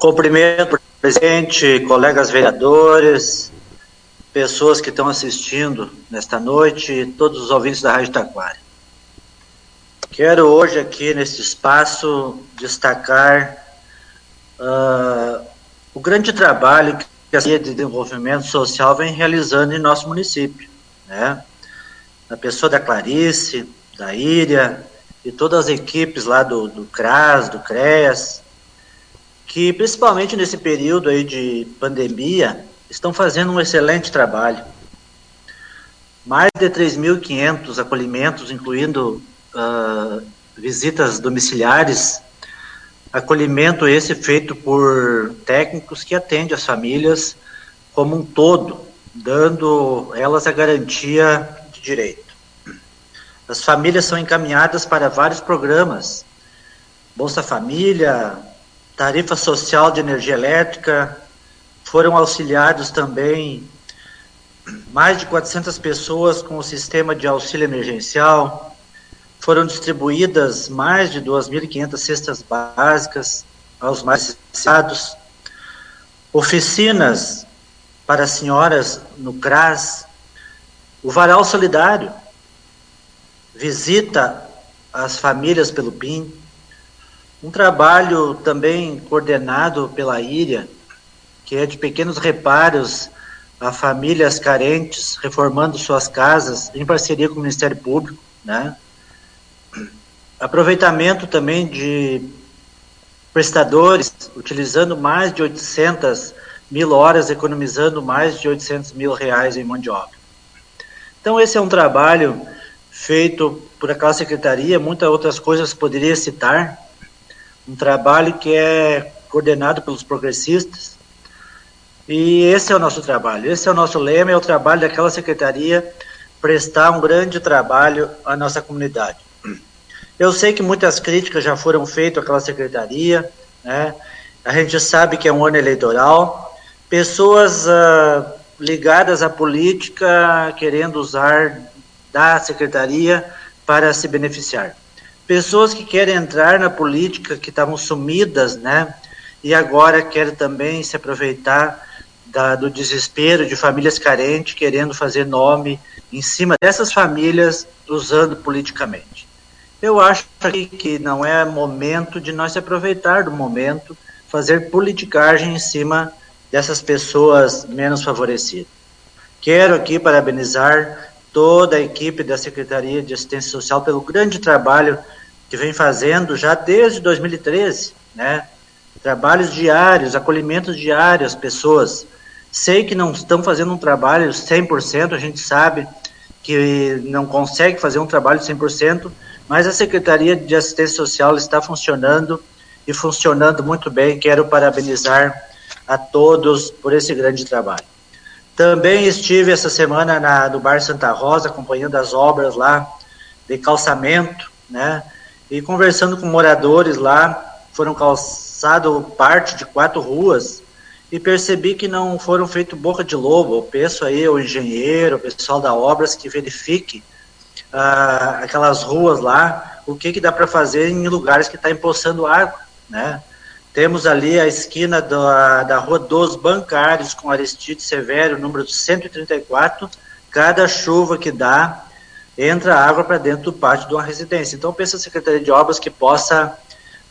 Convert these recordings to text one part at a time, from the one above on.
Cumprimento o presidente, colegas vereadores, pessoas que estão assistindo nesta noite, todos os ouvintes da Rádio Taquari. Quero hoje aqui neste espaço destacar uh, o grande trabalho que a Secretaria de Desenvolvimento Social vem realizando em nosso município, né? Na pessoa da Clarice, da Íria e todas as equipes lá do, do CRAS, do CREAS, que principalmente nesse período aí de pandemia estão fazendo um excelente trabalho. Mais de 3.500 acolhimentos, incluindo uh, visitas domiciliares, acolhimento esse feito por técnicos que atendem as famílias como um todo, dando elas a garantia de direito. As famílias são encaminhadas para vários programas, Bolsa Família, tarifa social de energia elétrica, foram auxiliados também mais de 400 pessoas com o sistema de auxílio emergencial, foram distribuídas mais de 2.500 cestas básicas aos mais necessitados, oficinas para senhoras no CRAS, o Varal Solidário visita as famílias pelo PIN, um trabalho também coordenado pela Íria, que é de pequenos reparos a famílias carentes, reformando suas casas em parceria com o Ministério Público, né? Aproveitamento também de prestadores, utilizando mais de 800 mil horas, economizando mais de 800 mil reais em mão de obra. Então, esse é um trabalho feito por aquela secretaria, muitas outras coisas poderia citar, um trabalho que é coordenado pelos progressistas. E esse é o nosso trabalho, esse é o nosso lema, é o trabalho daquela secretaria prestar um grande trabalho à nossa comunidade. Eu sei que muitas críticas já foram feitas àquela secretaria, né? A gente sabe que é um ano eleitoral, pessoas uh, ligadas à política querendo usar da secretaria para se beneficiar pessoas que querem entrar na política, que estavam sumidas, né? E agora querem também se aproveitar da, do desespero de famílias carentes, querendo fazer nome em cima dessas famílias, usando politicamente. Eu acho que não é momento de nós se aproveitar do momento, fazer politicagem em cima dessas pessoas menos favorecidas. Quero aqui parabenizar toda a equipe da Secretaria de Assistência Social pelo grande trabalho que vem fazendo já desde 2013, né? Trabalhos diários, acolhimentos diários pessoas. Sei que não estão fazendo um trabalho 100%, a gente sabe que não consegue fazer um trabalho 100%, mas a Secretaria de Assistência Social está funcionando e funcionando muito bem. Quero parabenizar a todos por esse grande trabalho. Também estive essa semana na, no Bar Santa Rosa, acompanhando as obras lá de calçamento, né? E conversando com moradores lá, foram calçado parte de quatro ruas e percebi que não foram feito boca de lobo. Eu peço aí o engenheiro, o pessoal da obras que verifique ah, aquelas ruas lá, o que, que dá para fazer em lugares que está empoçando água, né? Temos ali a esquina da, da Rua dos Bancários com Aristide Severo, número 134. Cada chuva que dá, entra água para dentro do pátio de uma residência. Então, pensa a Secretaria de Obras que possa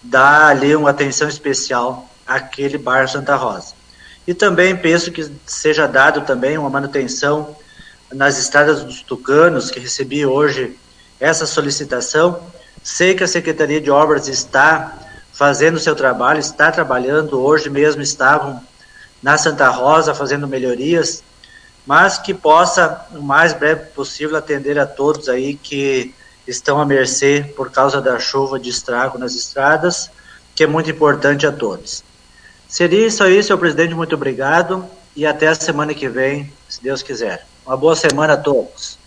dar ali uma atenção especial àquele bairro Santa Rosa. E também penso que seja dado também uma manutenção nas estradas dos tucanos, que recebi hoje essa solicitação. Sei que a Secretaria de Obras está fazendo seu trabalho, está trabalhando, hoje mesmo estavam na Santa Rosa fazendo melhorias mas que possa, o mais breve possível, atender a todos aí que estão à mercê por causa da chuva de estrago nas estradas, que é muito importante a todos. Seria isso aí, senhor presidente, muito obrigado e até a semana que vem, se Deus quiser. Uma boa semana a todos.